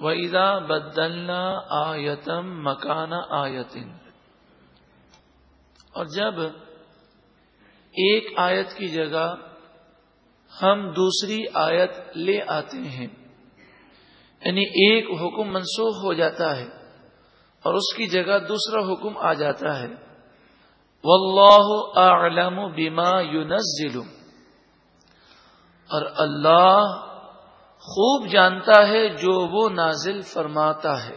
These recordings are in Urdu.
وَإِذَا بَدَّلْنَا آیتم مکان آیتن اور جب ایک آیت کی جگہ ہم دوسری آیت لے آتے ہیں یعنی ایک حکم منسوخ ہو جاتا ہے اور اس کی جگہ دوسرا حکم آ جاتا ہے۔ واللہ اعلم بما ينزل۔ اور اللہ خوب جانتا ہے جو وہ نازل فرماتا ہے۔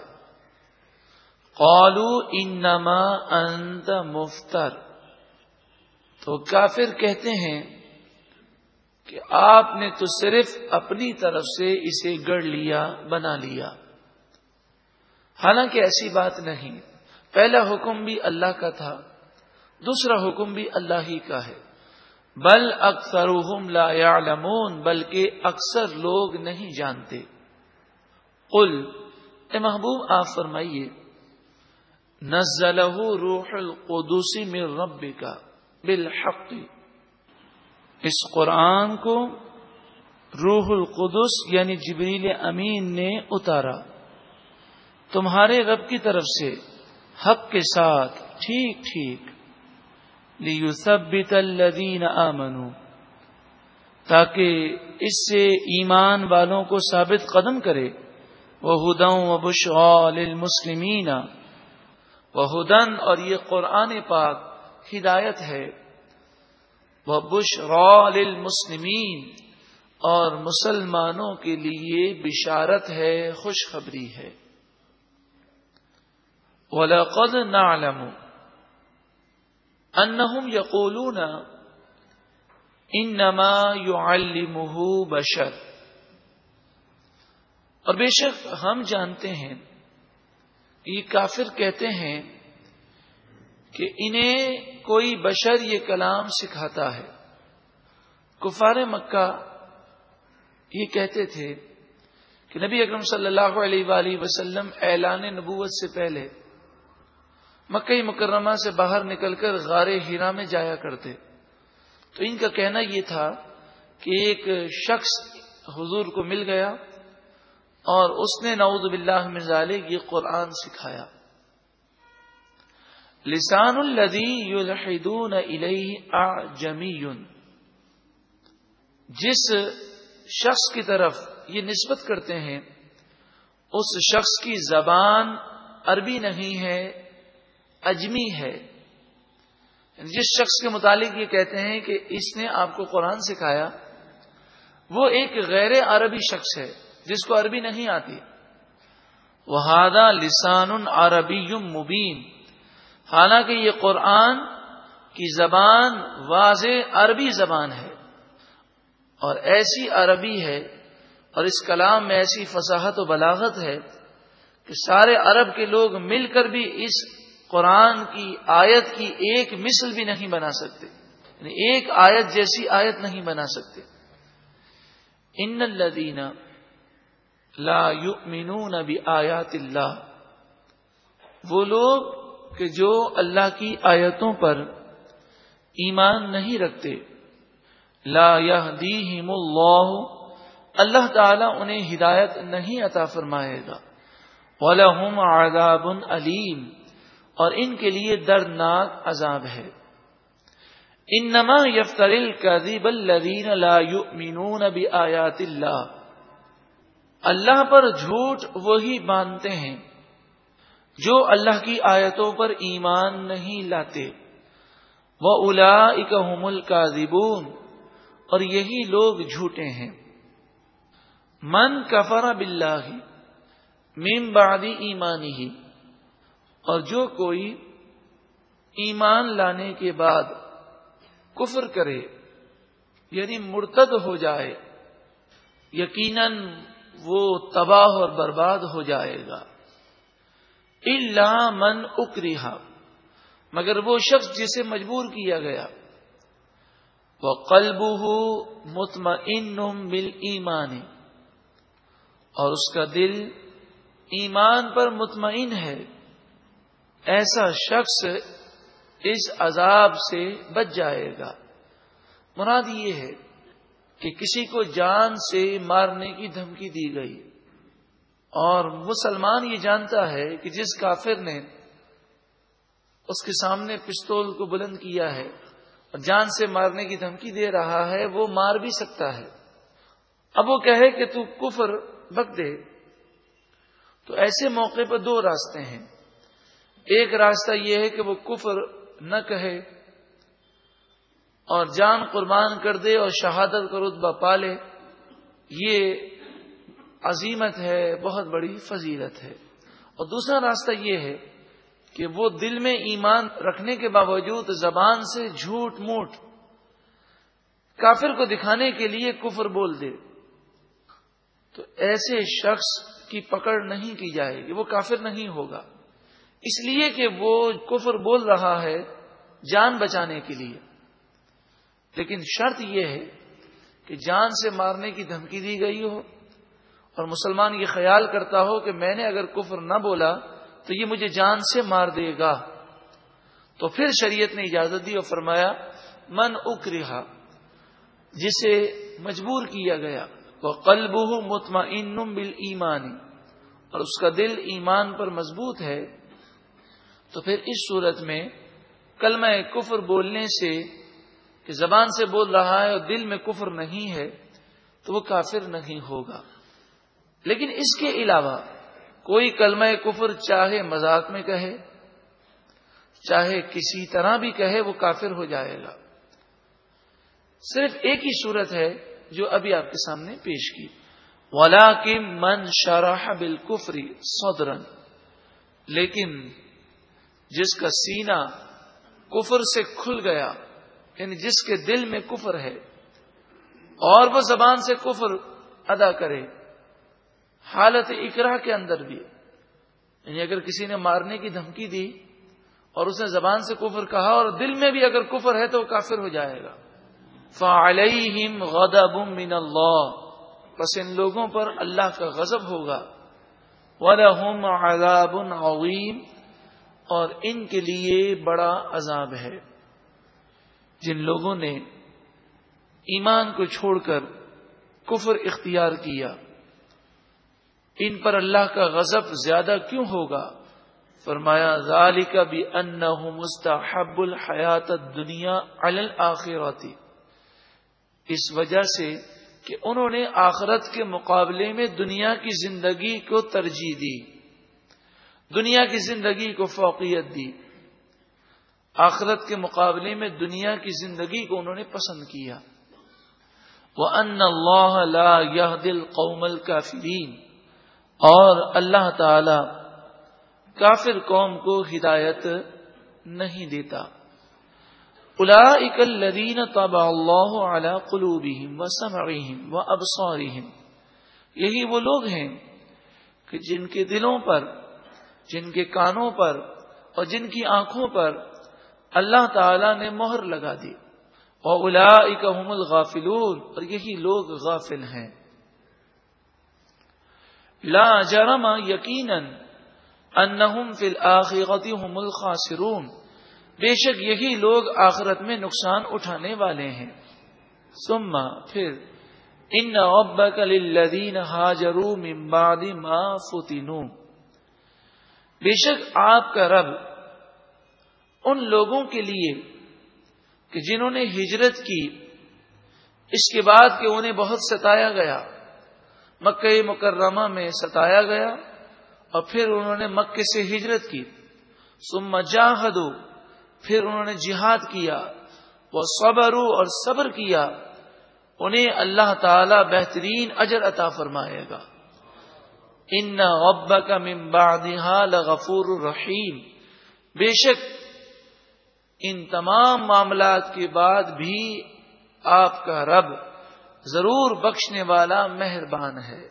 قالو انما انت مفتر۔ تو کافر کہتے ہیں کہ آپ نے تو صرف اپنی طرف سے اسے گڑ لیا، بنا لیا۔ حالانکہ ایسی بات نہیں۔ پہلا حکم بھی اللہ کا تھا، دوسرا حکم بھی اللہ ہی کا ہے۔ بل اکثر لا يعلمون بلکہ اکثر لوگ نہیں جانتے۔ قل، اے محبوب، آپ فرمائیے، نزلہ روح القدس من رب کا بالحق۔ اس قرآن کو روح القدس یعنی جبریل امین نے اتارا۔ تمہارے رب کی طرف سے، حق کے ساتھ، ٹھیک ٹھیک۔ لیثبت الذین آمنوا، تاکہ اس سے ایمان والوں کو ثابت قدم کرے وہ ہدم و بشغال المسلمین وہ ہدن اور یہ قرآن پاک ہدایت ہے وہ بشغال المسلمین اور مسلمانوں کے لیے بشارت ہے، خوشخبری ہے۔ وَلَقَدْ نَعْلَمُ انہم یقولون، انما يعلمه بشر. اور بے شک ہم جانتے ہیں، یہ کافر کہتے ہیں کہ انہیں کوئی بشر یہ کلام سکھاتا ہے۔ کفار مکہ یہ کہتے تھے کہ نبی اکرم صلی اللہ علیہ وآلہ وسلم اعلان نبوت سے پہلے مکئی مکرمہ سے باہر نکل کر غار ہیرا میں جایا کرتے۔ تو ان کا کہنا یہ تھا کہ ایک شخص حضور کو مل گیا اور اس نے نعوذ باللہ من ذالک یہ قرآن سکھایا۔ لسان الدی الیہ اعجمی۔ جس شخص کی طرف یہ نسبت کرتے ہیں، اس شخص کی زبان عربی نہیں ہے اجمی ہے۔ یعنی جس شخص کے متعلق یہ کہتے ہیں کہ اس نے آپ کو قرآن سکھایا، وہ ایک غیر عربی شخص ہے، جس کو عربی نہیں آتی۔ وہ لسان عربی مبین حالانکہ یہ قرآن کی زبان واضح عربی زبان ہے، اور ایسی عربی ہے، اور اس کلام میں ایسی فصاحت و بلاغت ہے کہ سارے عرب کے لوگ مل کر بھی اس قرآن کی آیت کی ایک مثل بھی نہیں بنا سکتے۔ یعنی ایک آیت جیسی آیت نہیں بنا سکتے۔ ان الدین لا یؤمنون آیات اللہ۔ وہ لوگ کہ جو اللہ کی آیتوں پر ایمان نہیں رکھتے۔ لا يهديهم اللہ۔ اللہ تعالی انہیں ہدایت نہیں عطا فرمائے گا۔ وَلَهُمْ عَذَابٌ عَلِيمٌ اور ان کے لیے دردناک عذاب ہے۔ ان نما یفتر القیب الدین اللہ بھی آیات اللہ۔ اللہ پر جھوٹ وہی باندھتے ہیں جو اللہ کی آیتوں پر ایمان نہیں لاتے۔ وہ الا اکمل کا اور یہی لوگ جھوٹے ہیں۔ من کفر بلّہ میمبادی ایمانی ہی اور جو کوئی ایمان لانے کے بعد کفر کرے یعنی مرتد ہو جائے، یقیناً وہ تباہ اور برباد ہو جائے گا۔ اللہ من اکریہ مگر وہ شخص جسے مجبور کیا گیا۔ وہ قلب ہو مطمئن بل ایمان اور اس کا دل ایمان پر مطمئن ہے۔ ایسا شخص اس عذاب سے بچ جائے گا۔ مراد یہ ہے کہ کسی کو جان سے مارنے کی دھمکی دی گئی۔ اور مسلمان یہ جانتا ہے کہ جس کافر نے اس کے سامنے پستول کو بلند کیا ہے اور جان سے مارنے کی دھمکی دے رہا ہے، وہ مار بھی سکتا ہے۔ اب وہ کہے کہ تو کفر بک دے۔ تو ایسے موقع پر دو راستے ہیں۔ ایک راستہ یہ ہے کہ وہ کفر نہ کہے اور جان قربان کر دے اور شہادت کا رتبہ پالے یہ عظیمت ہے، بہت بڑی فضیلت ہے۔ اور دوسرا راستہ یہ ہے کہ وہ دل میں ایمان رکھنے کے باوجود زبان سے جھوٹ موٹ کافر کو دکھانے کے لیے کفر بول دے۔ تو ایسے شخص کی پکڑ نہیں کی جائے گی، وہ کافر نہیں ہوگا۔ اس لیے کہ وہ کفر بول رہا ہے جان بچانے کے لیے۔ لیکن شرط یہ ہے کہ جان سے مارنے کی دھمکی دی گئی ہو اور مسلمان یہ خیال کرتا ہو کہ میں نے اگر کفر نہ بولا تو یہ مجھے جان سے مار دے گا۔ تو پھر شریعت نے اجازت دی اور فرمایا، من اک رہا جسے مجبور کیا گیا۔ وہ قلب مطمئن بل اور اس کا دل ایمان پر مضبوط ہے۔ تو پھر اس صورت میں کلمہ کفر بولنے سے کہ زبان سے بول رہا ہے اور دل میں کفر نہیں ہے تو وہ کافر نہیں ہوگا۔ لیکن اس کے علاوہ کوئی کلمہ کفر چاہے مذاق میں کہے، چاہے کسی طرح بھی کہے، وہ کافر ہو جائے گا۔ صرف ایک ہی صورت ہے جو ابھی آپ کے سامنے پیش کی۔ ولا کی من شرح بالکفری سودرن لیکن جس کا سینہ کفر سے کھل گیا یعنی جس کے دل میں کفر ہے، اور وہ زبان سے کفر ادا کرے، حالت اقرا کے اندر بھی۔ یعنی اگر کسی نے مارنے کی دھمکی دی اور اس نے زبان سے کفر کہا اور دل میں بھی اگر کفر ہے تو وہ کافر ہو جائے گا۔ فعليهم غضب من اللہ پس ان لوگوں پر اللہ کا غضب ہوگا۔ وَلَهُمْ عَذَابٌ عَظِيمٌ۔ اور ان کے لیے بڑا عذاب ہے۔ جن لوگوں نے ایمان کو چھوڑ کر کفر اختیار کیا، ان پر اللہ کا غضب زیادہ کیوں ہوگا؟ فرمایا، ذالک بھی ان مستحب الحیات دنیا الآخراتی اس وجہ سے کہ انہوں نے آخرت کے مقابلے میں دنیا کی زندگی کو ترجیح دی۔ دنیا کی زندگی کو فوقیت دی۔ آخرت کے مقابلے میں دنیا کی زندگی کو انہوں نے پسند کیا۔ وہ ان اللہ یہ دل قومل کافرین اور اللہ تعالی کافر قوم کو ہدایت نہیں دیتا۔ الذین طبع اللہ علی قلوبہم و سمعہم و ابصارہم۔ یہی وہ لوگ ہیں کہ جن کے دلوں پر جن کے کانوں پر اور جن کی آنکھوں پر اللہ تعالی نے مہر لگا دی۔ اور الاکم الغافلون، اور یہی لوگ غافل ہیں۔ لا جرم یقینا انہم فی الاخرت هم الخاسرون۔ بے شک یہی لوگ آخرت میں نقصان اٹھانے والے ہیں۔ سما پھر، ان ابک للذین ہاجروا من بعد ما فتنوا۔ بے شک آپ کا رب ان لوگوں کے لیے کہ جنہوں نے ہجرت کی، اس کے بعد کہ انہیں بہت ستایا گیا، مکہ مکرمہ میں ستایا گیا اور پھر انہوں نے مکے سے ہجرت کی۔ سم جاہدو پھر انہوں نے جہاد کیا، وہ صبر اور صبر کیا۔ انہیں اللہ تعالی بہترین اجر عطا فرمائے گا۔ ان ابا کا ممبا لغفور الرحیم بے شک ان تمام معاملات کے بعد بھی آپ کا رب ضرور بخشنے والا مہربان ہے۔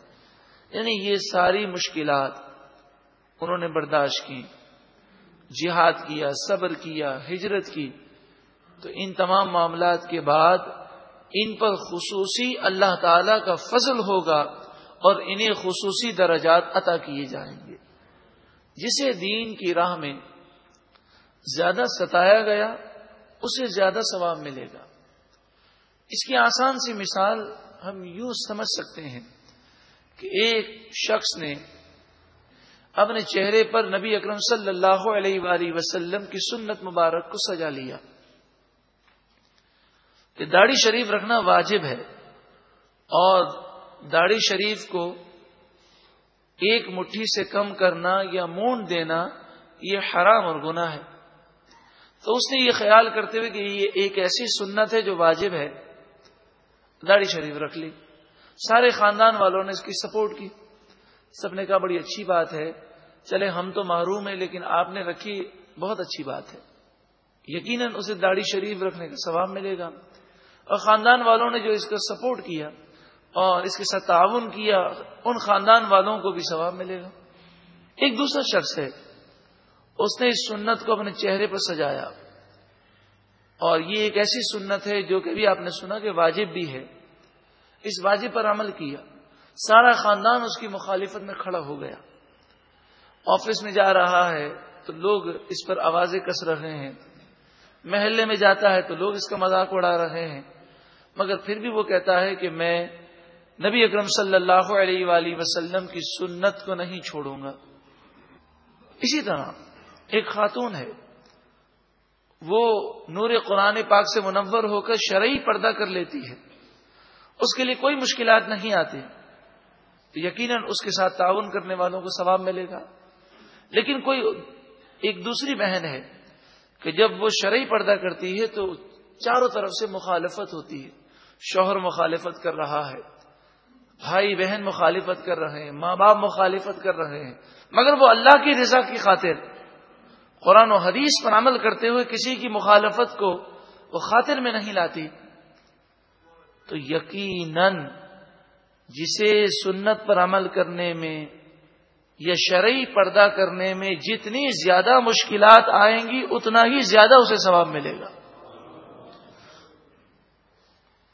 یعنی یہ ساری مشکلات انہوں نے برداشت کی، جہاد کیا، صبر کیا، ہجرت کی۔ تو ان تمام معاملات کے بعد ان پر خصوصی اللہ تعالی کا فضل ہوگا۔ اور انہیں خصوصی درجات عطا کیے جائیں گے۔ جسے دین کی راہ میں زیادہ ستایا گیا، اسے زیادہ ثواب ملے گا۔ اس کی آسان سی مثال ہم یوں سمجھ سکتے ہیں کہ ایک شخص نے اپنے چہرے پر نبی اکرم صلی اللہ علیہ وآلہ وسلم کی سنت مبارک کو سجا لیا۔ کہ داڑھی شریف رکھنا واجب ہے اور داڑھی شریف کو ایک مٹھی سے کم کرنا یا مونڈ دینا یہ حرام اور گناہ ہے۔ تو اس نے یہ خیال کرتے ہوئے کہ یہ ایک ایسی سنت ہے جو واجب ہے۔ داڑھی شریف رکھ لی۔ سارے خاندان والوں نے اس کی سپورٹ کی۔ سب نے کہا، بڑی اچھی بات ہے۔ چلے، ہم تو محروم ہیں، لیکن آپ نے رکھی، بہت اچھی بات ہے۔ یقیناً اسے داڑھی شریف رکھنے کا ثواب ملے گا۔ اور خاندان والوں نے جو اس کا سپورٹ کیا اور اس کے ساتھ تعاون کیا، ان خاندان والوں کو بھی ثواب ملے گا۔ ایک دوسرا شخص ہے، اس نے اس سنت کو اپنے چہرے پر سجایا۔ اور یہ ایک ایسی سنت ہے جو کہ بھی آپ نے سنا کہ واجب بھی ہے۔ اس واجب پر عمل کیا۔ سارا خاندان اس کی مخالفت میں کھڑا ہو گیا۔ آفس میں جا رہا ہے تو لوگ اس پر آوازیں کس رہے ہیں۔ محلے میں جاتا ہے تو لوگ اس کا مذاق اڑا رہے ہیں۔ مگر پھر بھی وہ کہتا ہے کہ میں نبی اکرم صلی اللہ علیہ وآلہ وسلم کی سنت کو نہیں چھوڑوں گا۔ اسی طرح ایک خاتون ہے۔ وہ نور قرآن پاک سے منور ہو کر شرعی پردہ کر لیتی ہے۔ اس کے لیے کوئی مشکلات نہیں آتی تو یقیناً اس کے ساتھ تعاون کرنے والوں کو ثواب ملے گا۔ لیکن کوئی ایک دوسری بہن ہے کہ جب وہ شرعی پردہ کرتی ہے تو چاروں طرف سے مخالفت ہوتی ہے۔ شوہر مخالفت کر رہا ہے۔ بھائی بہن مخالفت کر رہے ہیں، ماں باپ مخالفت کر رہے ہیں، مگر وہ اللہ کی رضا کی خاطر قرآن و حدیث پر عمل کرتے ہوئے کسی کی مخالفت کو وہ خاطر میں نہیں لاتی۔ تو یقیناً جسے سنت پر عمل کرنے میں یا شرعی پردہ کرنے میں جتنی زیادہ مشکلات آئیں گی، اتنا ہی زیادہ اسے ثواب ملے گا۔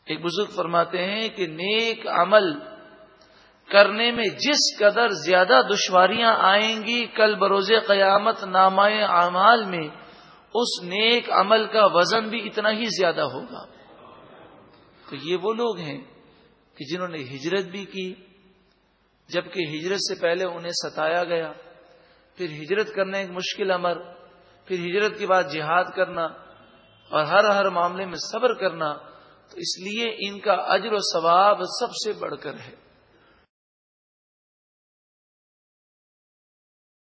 ایک بزرگ فرماتے ہیں کہ نیک عمل کرنے میں جس قدر زیادہ دشواریاں آئیں گی کل بروز قیامت نامائے اعمال میں، اس نیک عمل کا وزن بھی اتنا ہی زیادہ ہوگا۔ تو یہ وہ لوگ ہیں کہ جنہوں نے ہجرت بھی کی، جبکہ ہجرت سے پہلے انہیں ستایا گیا، پھر ہجرت کرنے ایک مشکل امر، پھر ہجرت کے بعد جہاد کرنا اور ہر ہر معاملے میں صبر کرنا، تو اس لیے ان کا اجر و ثواب سب سے بڑھ کر ہے۔